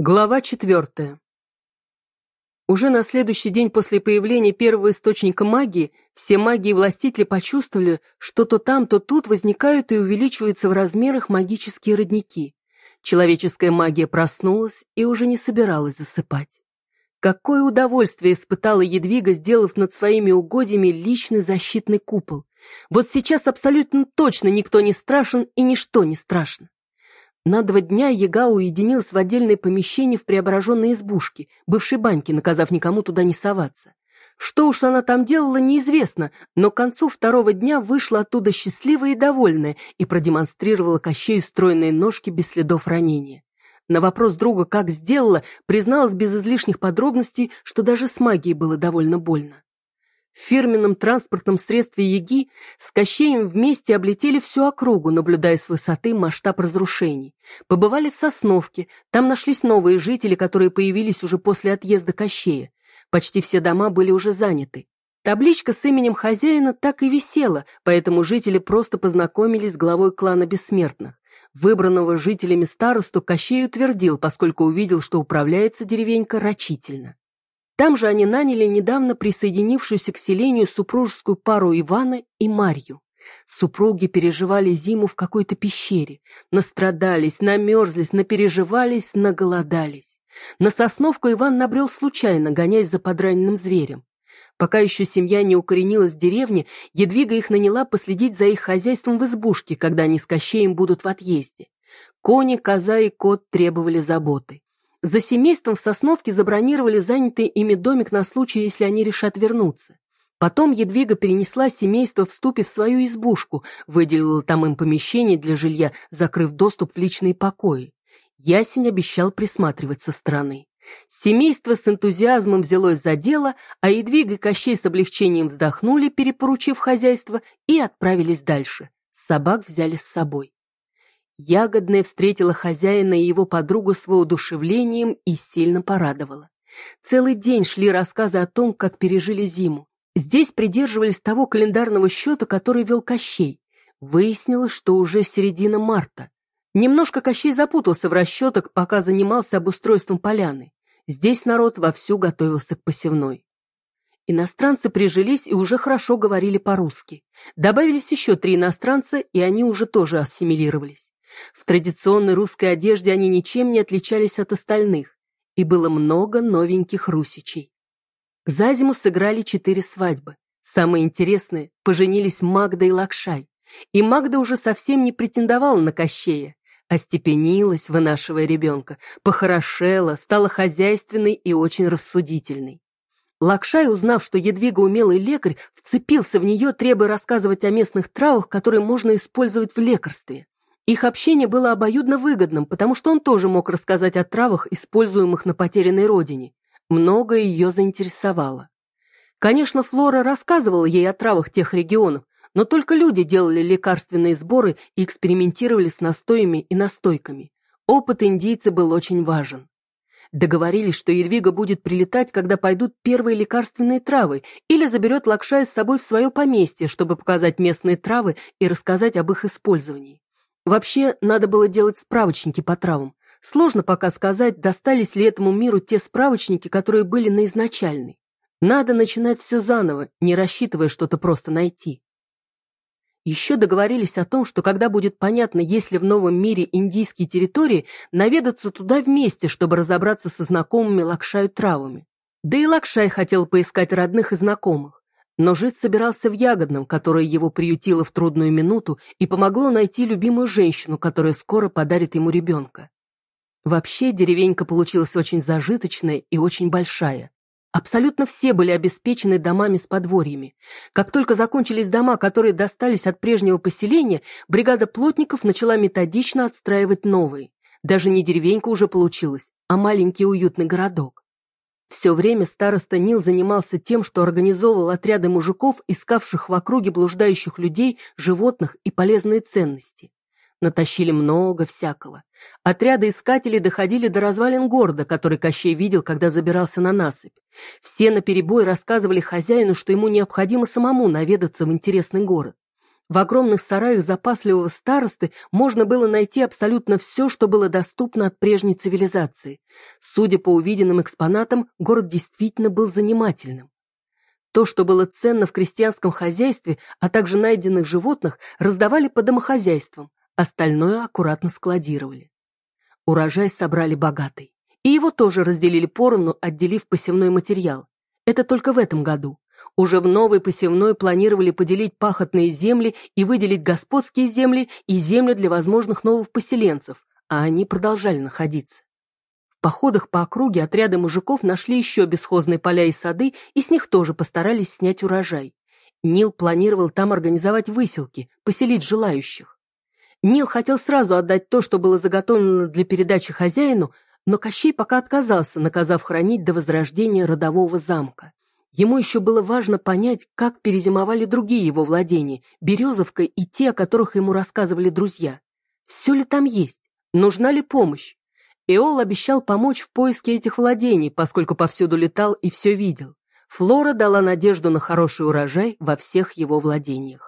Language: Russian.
Глава четвертая. Уже на следующий день после появления первого источника магии все маги и властители почувствовали, что то там, то тут возникают и увеличиваются в размерах магические родники. Человеческая магия проснулась и уже не собиралась засыпать. Какое удовольствие испытала Едвига, сделав над своими угодьями личный защитный купол. Вот сейчас абсолютно точно никто не страшен и ничто не страшно. На два дня Яга уединилась в отдельное помещение в преображенной избушке, бывшей баньке, наказав никому туда не соваться. Что уж она там делала, неизвестно, но к концу второго дня вышла оттуда счастливая и довольная и продемонстрировала Кощею стройные ножки без следов ранения. На вопрос друга, как сделала, призналась без излишних подробностей, что даже с магией было довольно больно. В фирменном транспортном средстве Яги с Кощеем вместе облетели всю округу, наблюдая с высоты масштаб разрушений. Побывали в Сосновке, там нашлись новые жители, которые появились уже после отъезда Кощея. Почти все дома были уже заняты. Табличка с именем хозяина так и висела, поэтому жители просто познакомились с главой клана Бессмертных. Выбранного жителями старосту Кощей утвердил, поскольку увидел, что управляется деревенька рачительно. Там же они наняли недавно присоединившуюся к селению супружескую пару Ивана и Марью. Супруги переживали зиму в какой-то пещере, настрадались, намерзлись, напереживались, наголодались. На сосновку Иван набрел случайно, гоняясь за подраненным зверем. Пока еще семья не укоренилась в деревне, Едвига их наняла последить за их хозяйством в избушке, когда они с Кощеем будут в отъезде. Кони, коза и кот требовали заботы. За семейством в Сосновке забронировали занятый ими домик на случай, если они решат вернуться. Потом Едвига перенесла семейство в ступе в свою избушку, выделила там им помещение для жилья, закрыв доступ в личные покои. Ясень обещал присматривать со стороны. Семейство с энтузиазмом взялось за дело, а Едвига и Кощей с облегчением вздохнули, перепоручив хозяйство, и отправились дальше. Собак взяли с собой. Ягодная встретила хозяина и его подругу с воодушевлением и сильно порадовала. Целый день шли рассказы о том, как пережили зиму. Здесь придерживались того календарного счета, который вел Кощей. Выяснилось, что уже середина марта. Немножко Кощей запутался в расчетах, пока занимался обустройством поляны. Здесь народ вовсю готовился к посевной. Иностранцы прижились и уже хорошо говорили по-русски. Добавились еще три иностранца, и они уже тоже ассимилировались. В традиционной русской одежде они ничем не отличались от остальных, и было много новеньких русичей. За зиму сыграли четыре свадьбы. Самое интересное, поженились Магда и Лакшай. И Магда уже совсем не претендовала на Кощея, остепенилась, вынашивая ребенка, похорошела, стала хозяйственной и очень рассудительной. Лакшай, узнав, что Едвига умелый лекарь, вцепился в нее, требуя рассказывать о местных травах, которые можно использовать в лекарстве. Их общение было обоюдно выгодным, потому что он тоже мог рассказать о травах, используемых на потерянной родине. Многое ее заинтересовало. Конечно, Флора рассказывала ей о травах тех регионов, но только люди делали лекарственные сборы и экспериментировали с настоями и настойками. Опыт индейца был очень важен. Договорились, что Едвига будет прилетать, когда пойдут первые лекарственные травы, или заберет Лакшай с собой в свое поместье, чтобы показать местные травы и рассказать об их использовании. Вообще, надо было делать справочники по травам. Сложно пока сказать, достались ли этому миру те справочники, которые были на изначальной. Надо начинать все заново, не рассчитывая что-то просто найти. Еще договорились о том, что когда будет понятно, есть ли в новом мире индийские территории, наведаться туда вместе, чтобы разобраться со знакомыми Лакшаю травами. Да и Лакшай хотел поискать родных и знакомых. Но жить собирался в Ягодном, которое его приютило в трудную минуту и помогло найти любимую женщину, которая скоро подарит ему ребенка. Вообще, деревенька получилась очень зажиточная и очень большая. Абсолютно все были обеспечены домами с подворьями. Как только закончились дома, которые достались от прежнего поселения, бригада плотников начала методично отстраивать новые. Даже не деревенька уже получилась, а маленький уютный городок. Все время староста Нил занимался тем, что организовывал отряды мужиков, искавших в округе блуждающих людей, животных и полезные ценности. Натащили много всякого. Отряды искателей доходили до развалин города, который Кощей видел, когда забирался на насыпь. Все наперебой рассказывали хозяину, что ему необходимо самому наведаться в интересный город. В огромных сараях запасливого старосты можно было найти абсолютно все, что было доступно от прежней цивилизации. Судя по увиденным экспонатам, город действительно был занимательным. То, что было ценно в крестьянском хозяйстве, а также найденных животных, раздавали по домохозяйствам, остальное аккуратно складировали. Урожай собрали богатый. И его тоже разделили поровну, отделив посевной материал. Это только в этом году. Уже в новой посевной планировали поделить пахотные земли и выделить господские земли и землю для возможных новых поселенцев, а они продолжали находиться. В походах по округе отряды мужиков нашли еще бесхозные поля и сады, и с них тоже постарались снять урожай. Нил планировал там организовать выселки, поселить желающих. Нил хотел сразу отдать то, что было заготовлено для передачи хозяину, но Кощей пока отказался, наказав хранить до возрождения родового замка. Ему еще было важно понять, как перезимовали другие его владения, Березовка и те, о которых ему рассказывали друзья. Все ли там есть? Нужна ли помощь? Эол обещал помочь в поиске этих владений, поскольку повсюду летал и все видел. Флора дала надежду на хороший урожай во всех его владениях.